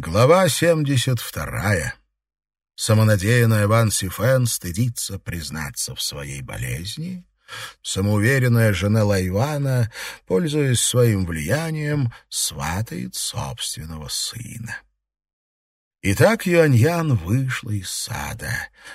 Глава 72. Самонадеянная Ван Сифен стыдится признаться в своей болезни. Самоуверенная жена Лайвана, пользуясь своим влиянием, сватает собственного сына. Итак, Юаньян вышла из сада.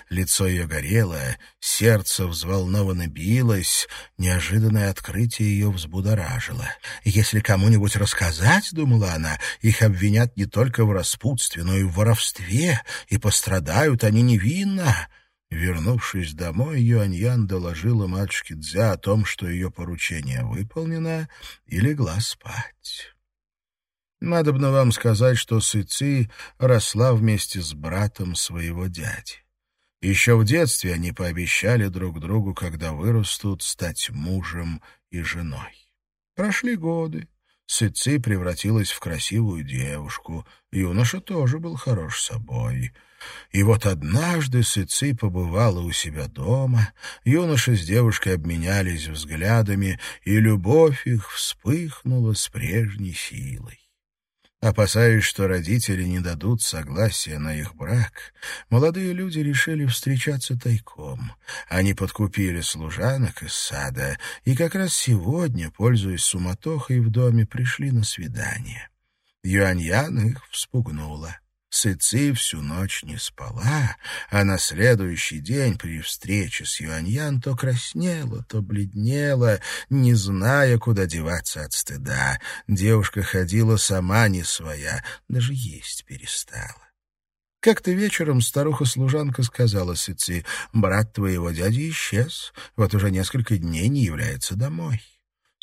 Лицо ее горело, сердце взволнованно билось, неожиданное открытие ее взбудоражило. «Если кому-нибудь рассказать, — думала она, — их обвинят не только в распутстве, но и в воровстве, и пострадают они невинно». Вернувшись домой, Юаньян доложила матушке Дзя о том, что ее поручение выполнено, и легла спать. Надобно вам сказать, что Сыци росла вместе с братом своего дяди. Еще в детстве они пообещали друг другу, когда вырастут, стать мужем и женой. Прошли годы. Сыци превратилась в красивую девушку. Юноша тоже был хорош собой. И вот однажды Сыци побывала у себя дома, юноша с девушкой обменялись взглядами, и любовь их вспыхнула с прежней силой. Опасаясь, что родители не дадут согласия на их брак, молодые люди решили встречаться тайком. Они подкупили служанок из сада, и как раз сегодня, пользуясь суматохой в доме, пришли на свидание. Юаньян их вспугнула. Сыци всю ночь не спала, а на следующий день при встрече с Юаньян то краснела, то бледнела, не зная, куда деваться от стыда. Девушка ходила сама не своя, даже есть перестала. Как-то вечером старуха-служанка сказала Сыци, «Брат твоего дяди исчез, вот уже несколько дней не является домой».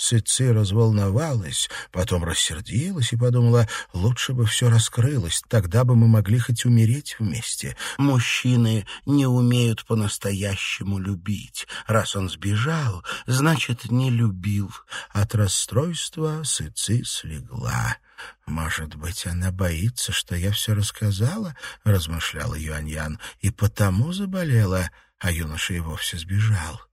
Сыци разволновалась, потом рассердилась и подумала, лучше бы все раскрылось, тогда бы мы могли хоть умереть вместе. Мужчины не умеют по-настоящему любить. Раз он сбежал, значит, не любил. От расстройства Сыци слегла. «Может быть, она боится, что я все рассказала?» — размышляла Юаньян. «И потому заболела, а юноша и вовсе сбежал»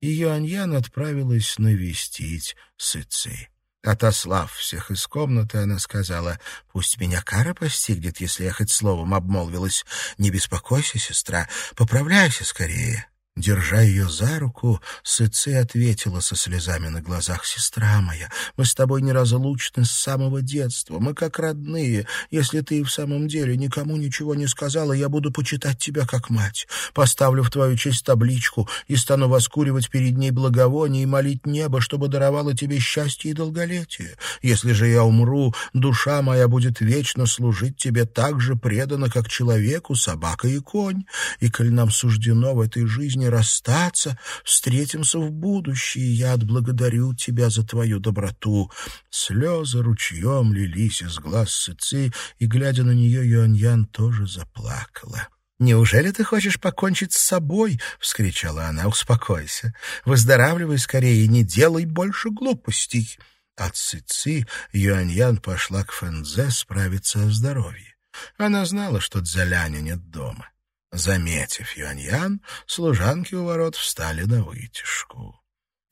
и Юаньян отправилась навестить Сыцы. Отослав всех из комнаты, она сказала, «Пусть меня кара постигнет, если я хоть словом обмолвилась. Не беспокойся, сестра, поправляйся скорее». Держа ее за руку, Сыци ответила со слезами на глазах. «Сестра моя, мы с тобой неразлучны с самого детства. Мы как родные. Если ты и в самом деле никому ничего не сказала, я буду почитать тебя как мать. Поставлю в твою честь табличку и стану воскуривать перед ней благовоние и молить небо, чтобы даровало тебе счастье и долголетие. Если же я умру, душа моя будет вечно служить тебе так же преданно, как человеку, собака и конь. И коль нам суждено в этой жизни расстаться, встретимся в будущее, я отблагодарю тебя за твою доброту». Слезы ручьем лились из глаз Сыцы, и, глядя на нее, Юаньян тоже заплакала. «Неужели ты хочешь покончить с собой?» — вскричала она. «Успокойся. Выздоравливай скорее и не делай больше глупостей». От Цици Юаньян пошла к Фэнзе справиться о здоровье. Она знала, что Дзяляня нет дома. Заметив Юаньян, служанки у ворот встали на вытяжку.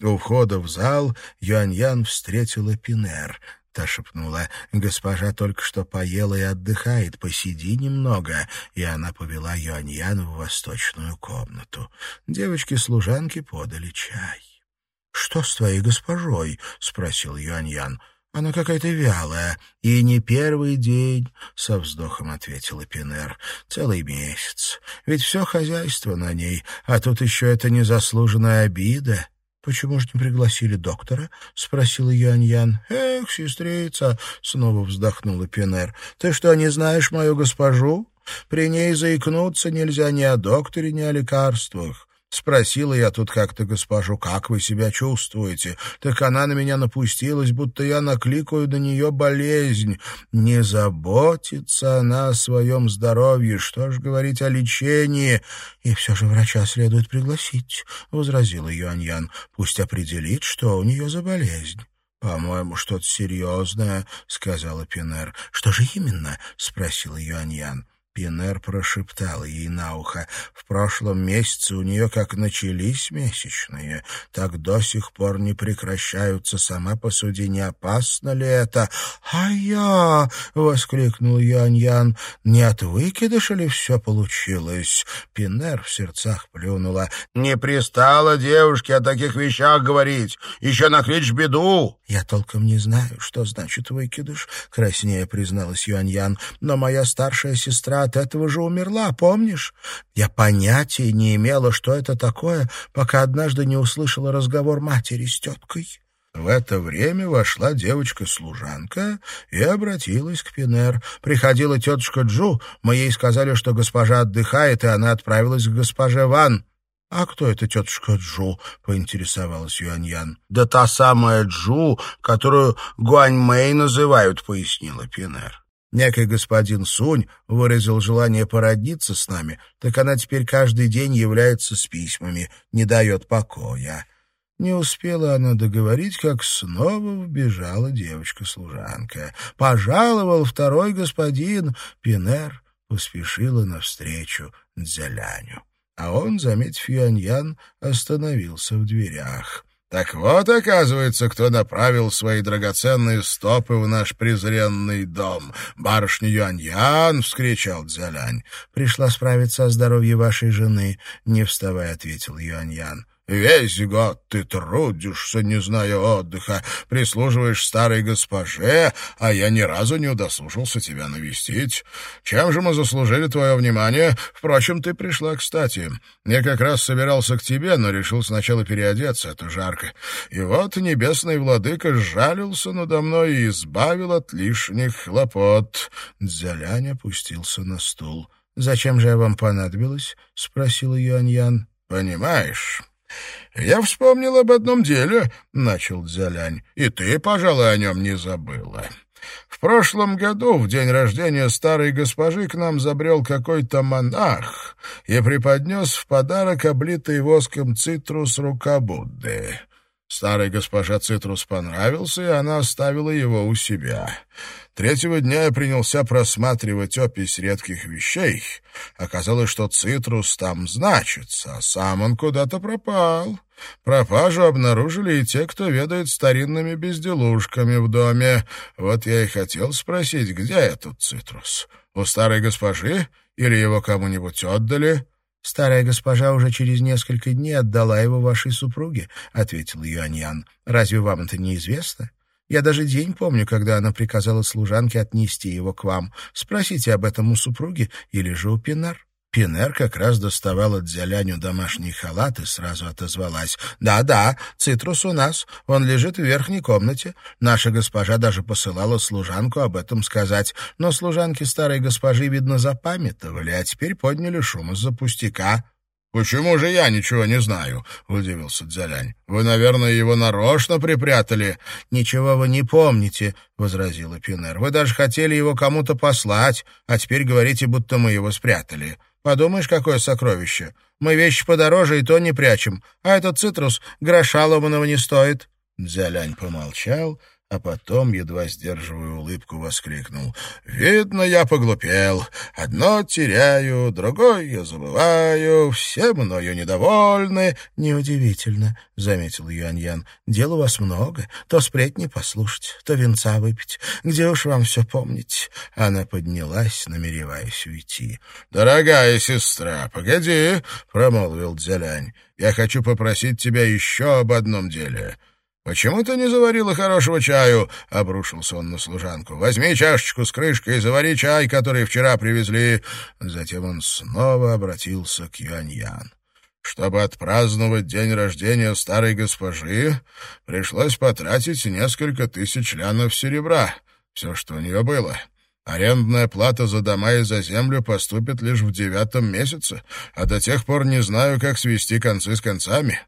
У входа в зал Юаньян встретила Пинер. Та шепнула, «Госпожа только что поела и отдыхает, посиди немного». И она повела Юаньян в восточную комнату. Девочки-служанки подали чай. «Что с твоей госпожой?» — спросил Юаньян. Она какая-то вялая. И не первый день, — со вздохом ответила Пинер. Целый месяц. Ведь все хозяйство на ней, а тут еще эта незаслуженная обида. «Почему же не пригласили доктора?» — спросила Юань-Ян. «Эх, сестрица!» — снова вздохнула Пинер. «Ты что, не знаешь мою госпожу? При ней заикнуться нельзя ни о докторе, ни о лекарствах. Спросила я тут как-то госпожу, как вы себя чувствуете? Так она на меня напустилась, будто я накликаю на нее болезнь. Не заботится она о своем здоровье, что ж говорить о лечении. И все же врача следует пригласить, — возразила Юаньян. Пусть определит, что у нее за болезнь. «По-моему, что-то серьезное», — сказала Пинер. «Что же именно?» — спросила Юаньян. Пинер прошептал ей на ухо. В прошлом месяце у нее как начались месячные, так до сих пор не прекращаются. Сама посуди, не опасно ли это? «А я!» — воскликнул Ян-Ян. «Не от выкидыша ли все получилось?» Пинер в сердцах плюнула. «Не пристала девушке о таких вещах говорить. Еще накличь беду!» «Я толком не знаю, что значит выкидыш», — краснее призналась Юань-Ян. «Но моя старшая сестра от этого же умерла, помнишь? Я понятия не имела, что это такое, пока однажды не услышала разговор матери с теткой». В это время вошла девочка-служанка и обратилась к Пинер. Приходила тетушка Джу, мы ей сказали, что госпожа отдыхает, и она отправилась к госпоже Ван. «А кто эта тетушка Джу?» — поинтересовалась Юаньян. «Да та самая Джу, которую Гуаньмэй называют», — пояснила Пинер. Некий господин Сунь выразил желание породниться с нами, так она теперь каждый день является с письмами, не дает покоя. Не успела она договорить, как снова вбежала девочка-служанка. Пожаловал второй господин. Пинер поспешила навстречу Дзяляню. А он, заметив Юаньян, остановился в дверях. Так вот, оказывается, кто направил свои драгоценные стопы в наш презренный дом. Барышня Юань-Ян, — вскричал Дзялянь. — Пришла справиться о здоровье вашей жены, — не вставая ответил Юань-Ян. Весь год ты трудишься, не зная отдыха, прислуживаешь старой госпоже, а я ни разу не удосужился тебя навестить. Чем же мы заслужили твое внимание? Впрочем, ты пришла кстати. Я как раз собирался к тебе, но решил сначала переодеться, это жарко. И вот небесный владыка сжалился надо мной и избавил от лишних хлопот. Дзялянь опустился на стул. «Зачем же я вам понадобилась?» — спросил Юаньян. «Понимаешь...» «Я вспомнил об одном деле», — начал Дзялянь, — «и ты, пожалуй, о нем не забыла. В прошлом году, в день рождения старой госпожи, к нам забрел какой-то монах и преподнес в подарок облитый воском цитрус рука Будды. Старой госпоже цитрус понравился, и она оставила его у себя. Третьего дня я принялся просматривать опись редких вещей. Оказалось, что цитрус там значится, а сам он куда-то пропал. Пропажу обнаружили и те, кто ведает старинными безделушками в доме. Вот я и хотел спросить, где этот цитрус? У старой госпожи или его кому-нибудь отдали?» «Старая госпожа уже через несколько дней отдала его вашей супруге», — ответил Юаньян. «Разве вам это неизвестно? Я даже день помню, когда она приказала служанке отнести его к вам. Спросите об этом у супруги или же у Пинар». Пинер как раз доставала Дзяляню домашний халат и сразу отозвалась. «Да-да, цитрус у нас. Он лежит в верхней комнате. Наша госпожа даже посылала служанку об этом сказать. Но служанки старой госпожи, видно, запамятовали, а теперь подняли шум из-за пустяка». «Почему же я ничего не знаю?» — удивился Дзялянь. «Вы, наверное, его нарочно припрятали». «Ничего вы не помните», — возразила Пинер. «Вы даже хотели его кому-то послать, а теперь говорите, будто мы его спрятали. Подумаешь, какое сокровище. Мы вещи подороже и то не прячем, а этот цитрус гроша ломаного не стоит». Дзялянь помолчал а потом, едва сдерживая улыбку, воскликнул. «Видно, я поглупел. Одно теряю, другое я забываю, все мною недовольны». «Неудивительно», — заметил Юаньян. «Дел у вас много. То сплетни послушать, то венца выпить. Где уж вам все помнить?» Она поднялась, намереваясь уйти. «Дорогая сестра, погоди», — промолвил Дзялянь. «Я хочу попросить тебя еще об одном деле». «Почему ты не заварила хорошего чаю?» — обрушился он на служанку. «Возьми чашечку с крышкой и завари чай, который вчера привезли». Затем он снова обратился к Юаньян. Чтобы отпраздновать день рождения старой госпожи, пришлось потратить несколько тысяч лянов серебра, все, что у нее было. Арендная плата за дома и за землю поступит лишь в девятом месяце, а до тех пор не знаю, как свести концы с концами.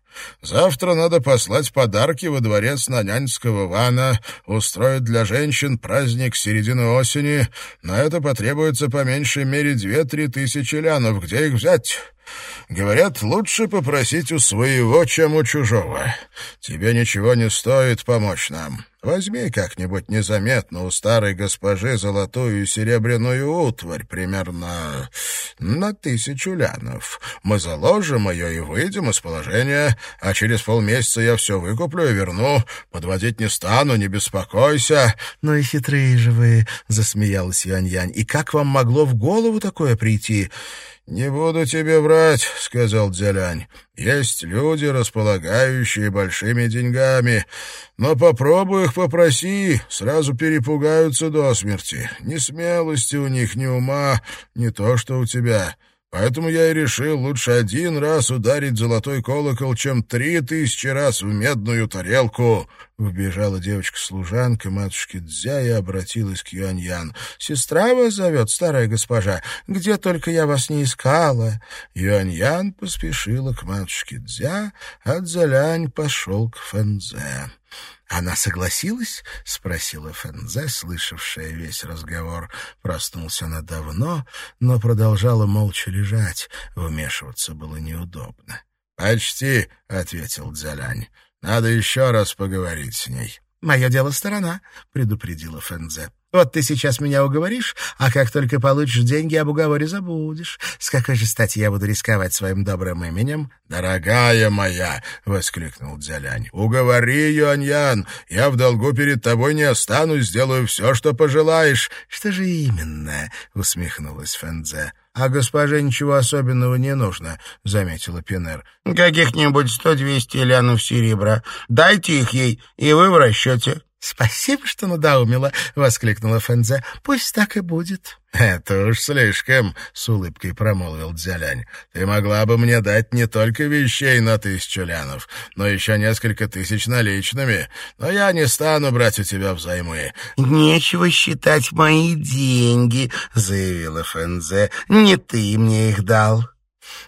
Завтра надо послать подарки во дворец на няньского вана, устроить для женщин праздник середины осени. На это потребуется по меньшей мере две-три тысячи лянов. Где их взять? Говорят, лучше попросить у своего, чем у чужого. Тебе ничего не стоит помочь нам. Возьми как-нибудь незаметно у старой госпожи золотую и серебряную утварь, примерно на тысячу лянов. Мы заложим ее и выйдем из положения, а через полмесяца я все выкуплю и верну. Подводить не стану, не беспокойся. — Ну и хитрые же вы, — засмеялась Янь-Янь. — И как вам могло в голову такое прийти? «Не буду тебе врать», — сказал Дзялянь. «Есть люди, располагающие большими деньгами, но попробуй их попроси, сразу перепугаются до смерти. Ни смелости у них, ни ума, не то что у тебя. Поэтому я и решил лучше один раз ударить золотой колокол, чем три тысячи раз в медную тарелку. Вбежала девочка-служанка матушки Дзя и обратилась к Юаньян. «Сестра вас зовет, старая госпожа. Где только я вас не искала». Юаньян поспешила к матушке Дзя, а Дзялянь пошел к Фэнзе. «Она согласилась?» — спросила Фэнзе, слышавшая весь разговор. Проснулся она давно, но продолжала молча лежать. Вмешиваться было неудобно. «Почти», — ответил Дзялянь. «Надо еще раз поговорить с ней». «Мое дело сторона», — предупредила Фэнзе. Вот ты сейчас меня уговоришь, а как только получишь деньги, об уговоре забудешь. С какой же стати я буду рисковать своим добрым именем? — Дорогая моя! — воскликнул Дзялянь. — Уговори, Юаньян! Я в долгу перед тобой не останусь, сделаю все, что пожелаешь. — Что же именно? — усмехнулась Фэнзе. — А госпоже ничего особенного не нужно, — заметила Пинер. — Каких-нибудь сто-двести лянов серебра. Дайте их ей, и вы в расчете. «Спасибо, что надоумила!» — воскликнула Фэнзе. «Пусть так и будет». «Это уж слишком!» — с улыбкой промолвил Дзялянь. «Ты могла бы мне дать не только вещей на тысячу лянов, но еще несколько тысяч наличными. Но я не стану брать у тебя взаймы». «Нечего считать мои деньги», — заявила Фэнзе. «Не ты мне их дал».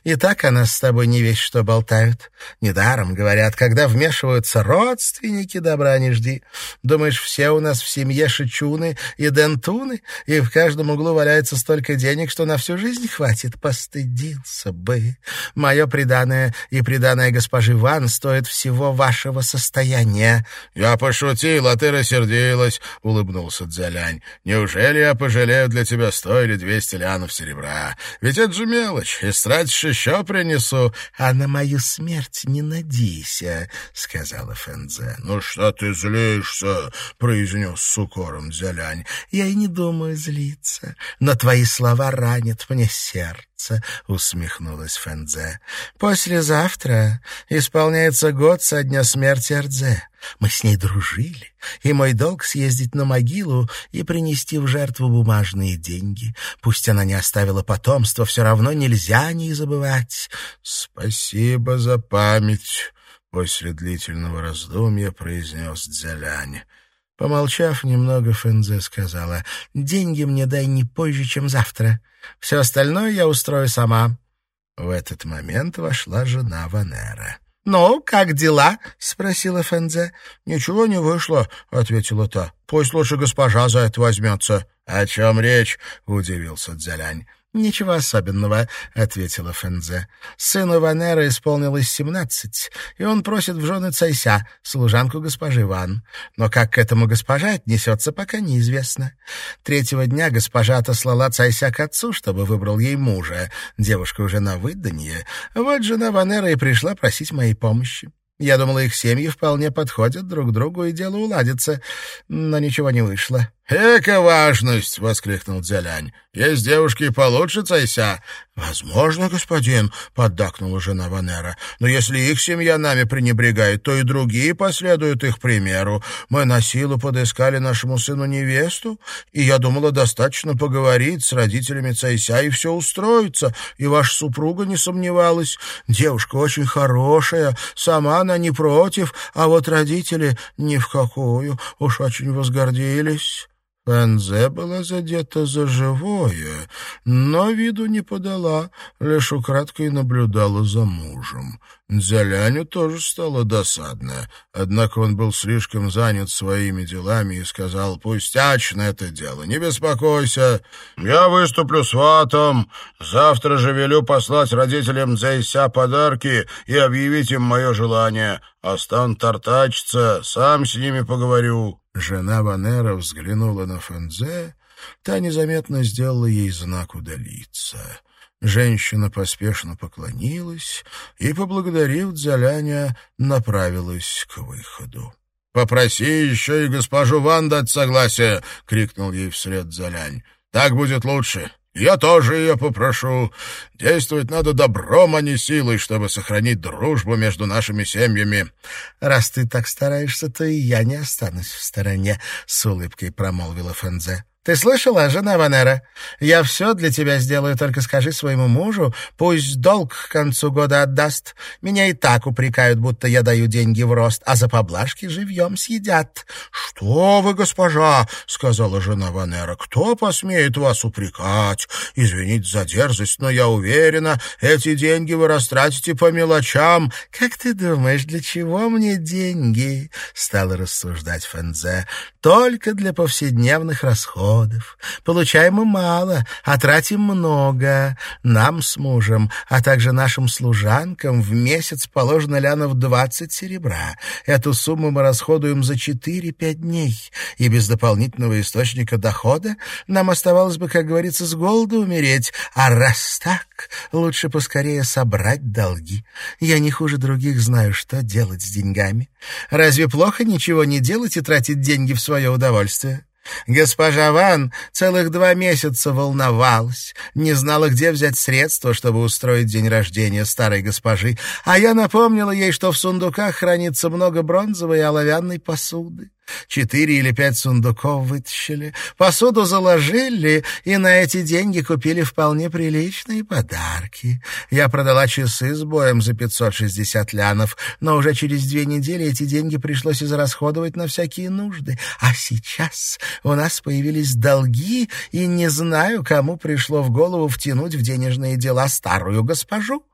И так она с тобой не весь что болтают. Недаром, говорят, когда вмешиваются родственники, добра не жди. Думаешь, все у нас в семье шичуны и дентуны, и в каждом углу валяется столько денег, что на всю жизнь хватит? Постыдился бы. Мое преданное и преданное госпожи Ван стоит всего вашего состояния. — Я пошутил, а ты рассердилась, — улыбнулся Дзялянь. — Неужели я пожалею для тебя сто или двести лянов серебра? Ведь это же мелочь, истратишь еще принесу. — А на мою смерть не надейся, — сказала Фэнзе. — Ну что ты злишься? — произнес с укором Дзялянь. — Я и не думаю злиться, но твои слова ранят мне сердце, — усмехнулась Фэнзе. — Послезавтра исполняется год со дня смерти Эрдзе. Мы с ней дружили, и мой долг съездить на могилу и принести в жертву бумажные деньги. Пусть она не оставила потомства, все равно нельзя не забывать. Спасибо за память, — после длительного раздумья произнес Дзялянь. Помолчав немного, Фэнзе сказала, «Деньги мне дай не позже, чем завтра. Все остальное я устрою сама». В этот момент вошла жена Ванера. «Ну, как дела?» — спросила Фэнзе. «Ничего не вышло», — ответила та. «Пусть лучше госпожа за это возьмется». «О чем речь?» — удивился Дзялянь. «Ничего особенного», — ответила Фэнзе. «Сыну Ванера исполнилось семнадцать, и он просит в жены Цайся, служанку госпожи Ван. Но как к этому госпожа отнесется, пока неизвестно. Третьего дня госпожа отослала Цайся к отцу, чтобы выбрал ей мужа. Девушка уже на выданье. Вот жена Ванера и пришла просить моей помощи. Я думала, их семьи вполне подходят друг другу, и дело уладится, но ничего не вышло. «Эка важность!» — воскликнул Дзялянь. «Есть девушки и получше Цайся». «Возможно, господин», — поддакнула жена Ванера. «Но если их семья нами пренебрегает, то и другие последуют их примеру. Мы на силу подыскали нашему сыну невесту, и я думала, достаточно поговорить с родителями Цайся, и все устроится. И ваша супруга не сомневалась. Девушка очень хорошая, сама она не против, а вот родители ни в какую, уж очень возгордились». Фэнзе была задета за живое, но виду не подала, лишь украдкой наблюдала за мужем. Дзяляню тоже стало досадно, однако он был слишком занят своими делами и сказал, «Пустячно это дело, не беспокойся, я выступлю сватом, завтра же велю послать родителям Дзэйся подарки и объявить им мое желание, а стан тартачиться, сам с ними поговорю». Жена Ванера взглянула на Фэнзе, та незаметно сделала ей знак удалиться. Женщина поспешно поклонилась и, поблагодарив Дзяляня, направилась к выходу. «Попроси еще и госпожу Ван дать согласие!» — крикнул ей вслед Дзялянь. «Так будет лучше. Я тоже ее попрошу. Действовать надо добром, а не силой, чтобы сохранить дружбу между нашими семьями. — Раз ты так стараешься, то и я не останусь в стороне, — с улыбкой промолвила Фэнзе. Ты слышала, жена Ванера? Я все для тебя сделаю, только скажи своему мужу, пусть долг к концу года отдаст. Меня и так упрекают, будто я даю деньги в рост, а за поблажки живьем съедят. — Что вы, госпожа, — сказала жена Ванера, — кто посмеет вас упрекать? Извините за дерзость, но я уверена, эти деньги вы растратите по мелочам. — Как ты думаешь, для чего мне деньги? — стала рассуждать Фензе. — Только для повседневных расходов доходов. Получаем мы мало, а тратим много. Нам с мужем, а также нашим служанкам в месяц положено лянов двадцать серебра. Эту сумму мы расходуем за четыре-пять дней, и без дополнительного источника дохода нам оставалось бы, как говорится, с голоду умереть. А раз так, лучше поскорее собрать долги. Я не хуже других знаю, что делать с деньгами. Разве плохо ничего не делать и тратить деньги в свое удовольствие? Госпожа Ван целых два месяца волновалась, не знала, где взять средства, чтобы устроить день рождения старой госпожи, а я напомнила ей, что в сундуках хранится много бронзовой и оловянной посуды. Четыре или пять сундуков вытащили, посуду заложили и на эти деньги купили вполне приличные подарки. Я продала часы с боем за 560 лянов, но уже через две недели эти деньги пришлось израсходовать на всякие нужды. А сейчас у нас появились долги, и не знаю, кому пришло в голову втянуть в денежные дела старую госпожу.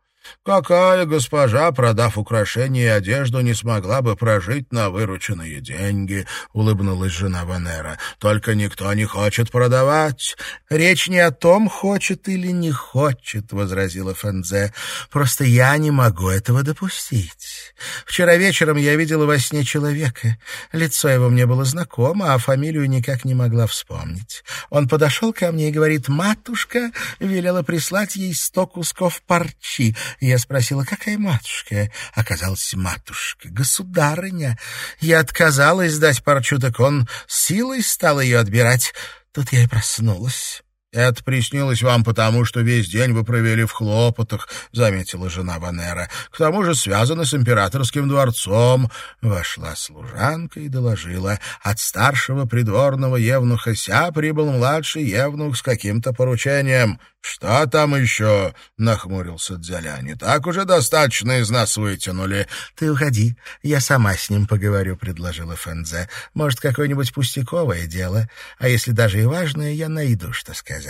Какая госпожа, продав украшения и одежду, не смогла бы прожить на вырученные деньги, — улыбнулась жена Венера. Только никто не хочет продавать. Речь не о том, хочет или не хочет, — возразила Фензе. Просто я не могу этого допустить. Вчера вечером я видела во сне человека. Лицо его мне было знакомо, а фамилию никак не могла вспомнить. Он подошел ко мне и говорит, матушка велела прислать ей сто кусков парчи. Я спросила, какая матушка? Оказалась матушка, государыня. Я отказалась дать парчу, так он силой стал ее отбирать. Тут я и проснулась. «Это приснилось вам потому, что весь день вы провели в хлопотах», — заметила жена Ванера. «К тому же связано с императорским дворцом». Вошла служанка и доложила. От старшего придворного евнуха Ся прибыл младший евнух с каким-то поручением. «Что там еще?» — нахмурился Дзяля. «Не так уже достаточно из нас вытянули». «Ты уходи, я сама с ним поговорю», — предложила Фэнзе. «Может, какое-нибудь пустяковое дело, а если даже и важное, я найду, что сказать».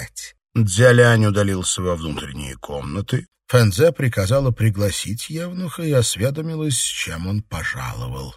Дзялянь удалился во внутренние комнаты. Фэнзе приказала пригласить Евнуха и осведомилась, с чем он пожаловал.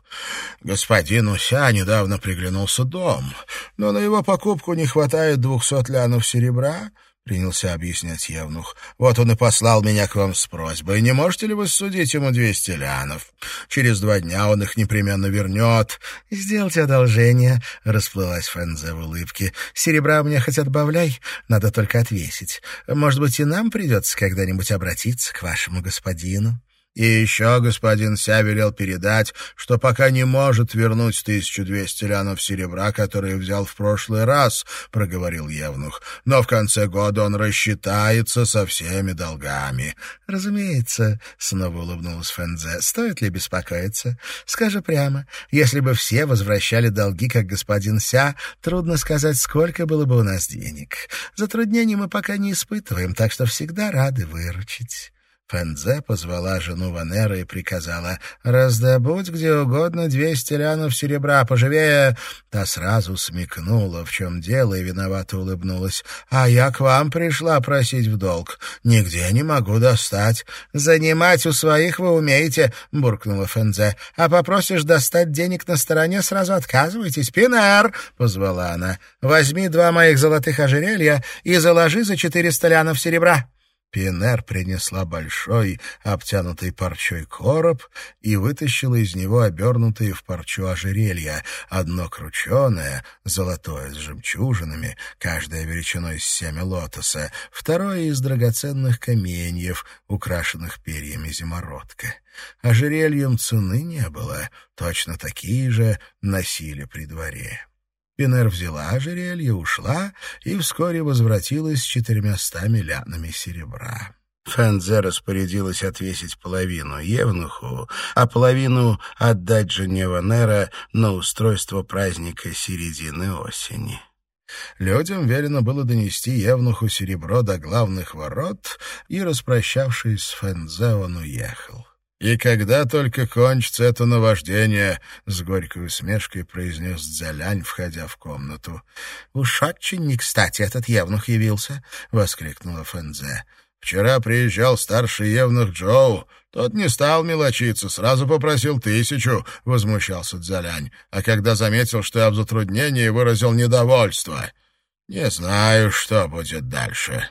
Господину Ся недавно приглянулся дом, но на его покупку не хватает двухсот лянов серебра, принялся объяснять Евнух. «Вот он и послал меня к вам с просьбой. Не можете ли вы судить ему двести лянов? Через два дня он их непременно вернет». «Сделайте одолжение», — расплылась Фэнзе в улыбке. «Серебра мне хоть отбавляй, надо только отвесить. Может быть, и нам придется когда-нибудь обратиться к вашему господину». И еще господин Ся велел передать, что пока не может вернуть 1200 лянов серебра, которые взял в прошлый раз, — проговорил Евнух. Но в конце года он рассчитается со всеми долгами. — Разумеется, — снова улыбнулась Фэнзе, — стоит ли беспокоиться? Скажи прямо, если бы все возвращали долги, как господин Ся, трудно сказать, сколько было бы у нас денег. Затруднений мы пока не испытываем, так что всегда рады выручить. Фэнзе позвала жену Ванера и приказала «Раздобудь где угодно двести лянов серебра, поживее!» Та сразу смекнула, в чем дело, и виновато улыбнулась. «А я к вам пришла просить в долг. Нигде не могу достать. Занимать у своих вы умеете», — буркнула Фэнзе. «А попросишь достать денег на стороне, сразу отказывайтесь. Пинар!» — позвала она. «Возьми два моих золотых ожерелья и заложи за четыреста лянов серебра». Пинер принесла большой, обтянутый парчой короб и вытащила из него обернутые в парчу ожерелья, одно крученое, золотое с жемчужинами, каждая величиной с семя лотоса, второе из драгоценных каменьев, украшенных перьями зимородка. Ожерельем цены не было, точно такие же носили при дворе. Пинер взяла ожерелье, ушла и вскоре возвратилась с четырьмястами лянами серебра. Фэнзе распорядилась отвесить половину Евнуху, а половину отдать жене Ванера на устройство праздника середины осени. Людям велено было донести Евнуху серебро до главных ворот, и, распрощавшись с Фэнзе, он уехал. «И когда только кончится это наваждение», — с горькой усмешкой произнес Дзялянь, входя в комнату. «Уж очень не кстати этот евнух явился», — воскликнула Фэнзе. «Вчера приезжал старший евнух Джоу. Тот не стал мелочиться, сразу попросил тысячу», — возмущался Дзялянь. «А когда заметил, что я в затруднении, выразил недовольство. Не знаю, что будет дальше».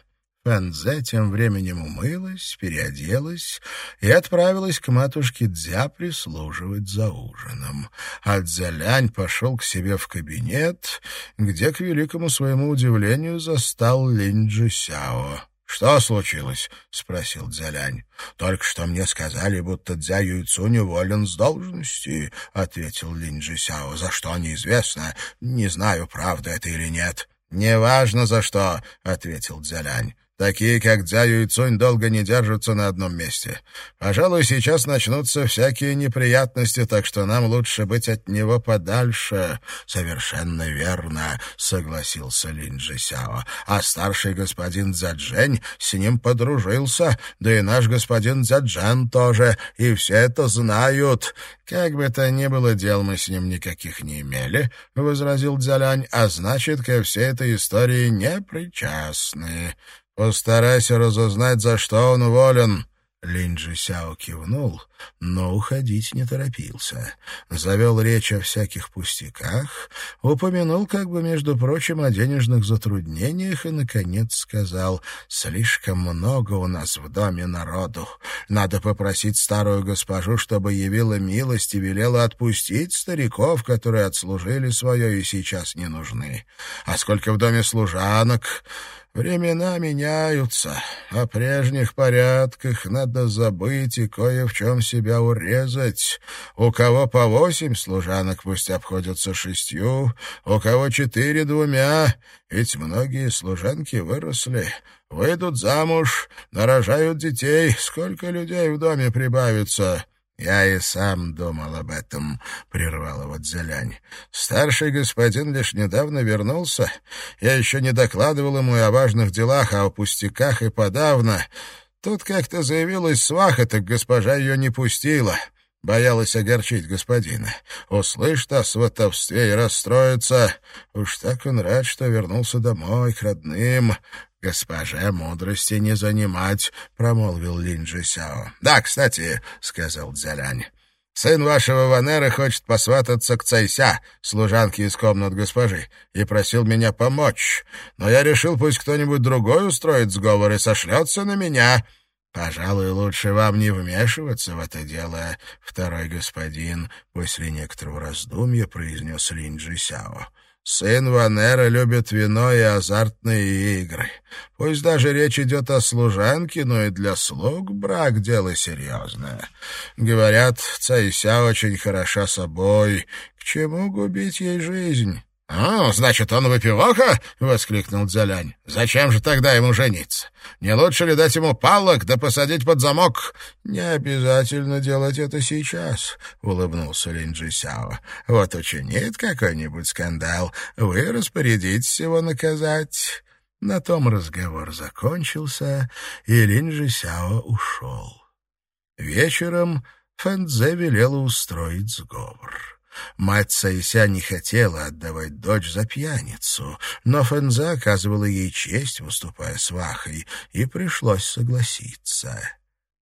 Фэнзе тем временем умылась, переоделась и отправилась к матушке Дзя прислуживать за ужином. А Дзялянь пошел к себе в кабинет, где, к великому своему удивлению, застал Линджи Сяо. «Что случилось?» — спросил Дзялянь. «Только что мне сказали, будто Дзя Юйцу неволен с должности», — ответил Линджи Сяо. «За что неизвестно. Не знаю, правда это или нет». «Неважно за что», — ответил Дзялянь. Такие, как Дзяю и Цунь, долго не держатся на одном месте. Пожалуй, сейчас начнутся всякие неприятности, так что нам лучше быть от него подальше. — Совершенно верно, — согласился Лин Сяо. А старший господин Дзяджень с ним подружился, да и наш господин Дзяджен тоже, и все это знают. Как бы то ни было, дел мы с ним никаких не имели, — возразил Дзялянь, — а значит, ко всей этой истории не причастны. Постарайся разузнать, за что он уволен». Линджи Сяо кивнул, но уходить не торопился. Завел речь о всяких пустяках, упомянул как бы, между прочим, о денежных затруднениях и, наконец, сказал, «Слишком много у нас в доме народу. Надо попросить старую госпожу, чтобы явила милость и велела отпустить стариков, которые отслужили свое и сейчас не нужны. А сколько в доме служанок...» Времена меняются, о прежних порядках надо забыть и кое в чем себя урезать. У кого по восемь служанок пусть обходятся шестью, у кого четыре двумя, ведь многие служанки выросли, выйдут замуж, нарожают детей, сколько людей в доме прибавится». «Я и сам думал об этом», — прервал его Дзелянь. «Старший господин лишь недавно вернулся. Я еще не докладывал ему и о важных делах, а о пустяках и подавно. Тут как-то заявилась сваха, так госпожа ее не пустила». Боялась огорчить господина. Услышит о сватовстве и расстроится. Уж так он рад, что вернулся домой, к родным. «Госпоже мудрости не занимать», — промолвил Линджи Сяо. «Да, кстати», — сказал Дзялянь, — «сын вашего Ванера хочет посвататься к Цайся, служанке из комнат госпожи, и просил меня помочь. Но я решил, пусть кто-нибудь другой устроит сговор и сошлется на меня». «Пожалуй, лучше вам не вмешиваться в это дело, второй господин», — после некоторого раздумья произнес Линджи Сяо. Сын Ванера любит вино и азартные игры. Пусть даже речь идет о служанке, но и для слуг брак — дело серьезное. Говорят, Цайся очень хороша собой. К чему губить ей жизнь? «А, значит, он выпивоха?» — воскликнул Дзялянь. «Зачем же тогда ему жениться? Не лучше ли дать ему палок да посадить под замок?» «Не обязательно делать это сейчас», — улыбнулся Линджи Сяо. «Вот учинит какой-нибудь скандал, вы распорядитесь его наказать». На том разговор закончился, и Линь Сяо ушел. Вечером Фэнзе велела устроить сговор. Мать Цайся не хотела отдавать дочь за пьяницу, но Фэнзе оказывала ей честь, выступая с Вахой, и пришлось согласиться.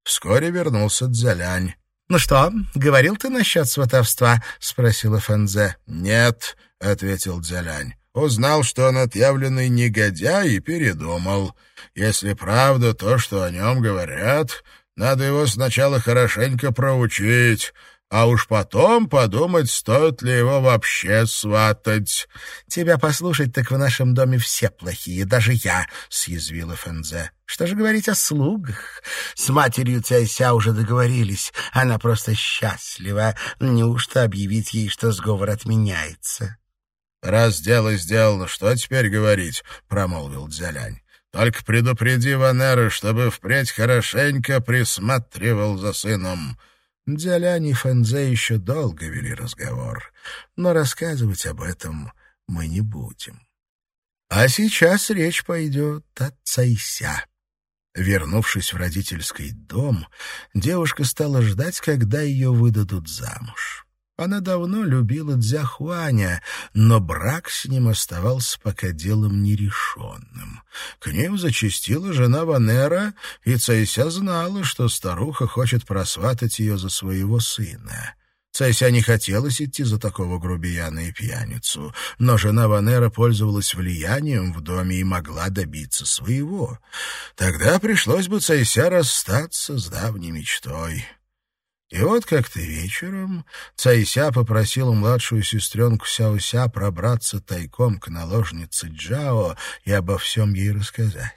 Вскоре вернулся Дзялянь. «Ну что, говорил ты насчет сватовства?» — спросила Фэнзе. «Нет», — ответил Дзялянь. Узнал, что он отъявленный негодяй, и передумал. Если правда то, что о нем говорят, надо его сначала хорошенько проучить, а уж потом подумать, стоит ли его вообще сватать. — Тебя послушать, так в нашем доме все плохие, даже я, — съязвила Фензе. — Что же говорить о слугах? С матерью Цайся уже договорились, она просто счастлива. Неужто объявить ей, что сговор отменяется? «Раз дело сделано, что теперь говорить?» — промолвил Дзялянь. «Только предупреди Ванера, чтобы впредь хорошенько присматривал за сыном». Дзялянь и Фэнзе еще долго вели разговор, но рассказывать об этом мы не будем. А сейчас речь пойдет о Цайся. Вернувшись в родительский дом, девушка стала ждать, когда ее выдадут замуж. Она давно любила Дзяхуаня, но брак с ним оставался пока делом нерешенным. К ним зачастила жена Ванера, и Цайся знала, что старуха хочет просватать ее за своего сына. Цайся не хотелось идти за такого грубияна и пьяницу, но жена Ванера пользовалась влиянием в доме и могла добиться своего. Тогда пришлось бы Цайся расстаться с давней мечтой. И вот как-то вечером Цайся попросила младшую сестренку Сяося пробраться тайком к наложнице Джао и обо всем ей рассказать.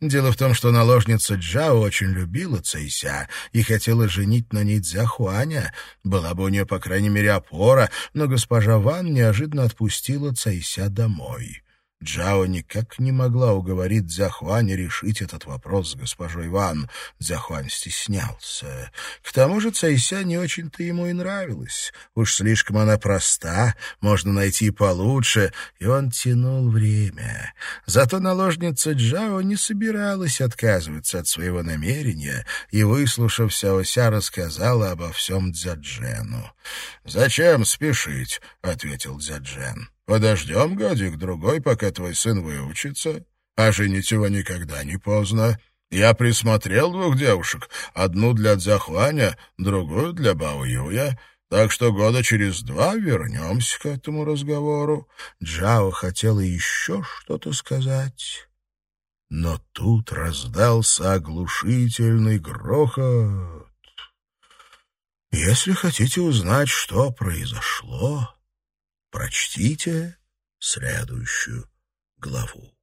Дело в том, что наложница Джао очень любила Цайся и хотела женить на ней Цзяхуаня. Была бы у нее, по крайней мере, опора, но госпожа Ван неожиданно отпустила Цайся домой. Джао никак не могла уговорить Дзяхуаня решить этот вопрос с госпожой Ван. Дзяхуань стеснялся. К тому же Цайся не очень-то ему и нравилась. Уж слишком она проста, можно найти получше, и он тянул время. Зато наложница Джао не собиралась отказываться от своего намерения и, выслушав Сяося, рассказала обо всем Дзяджену. «Зачем спешить?» — ответил Дзяджен. Подождем годик-другой, пока твой сын выучится, а женить его никогда не поздно. Я присмотрел двух девушек, одну для Дзяхуаня, другую для Баоюя, так что года через два вернемся к этому разговору. Джао хотела еще что-то сказать, но тут раздался оглушительный грохот. Если хотите узнать, что произошло, прочтите следующую главу.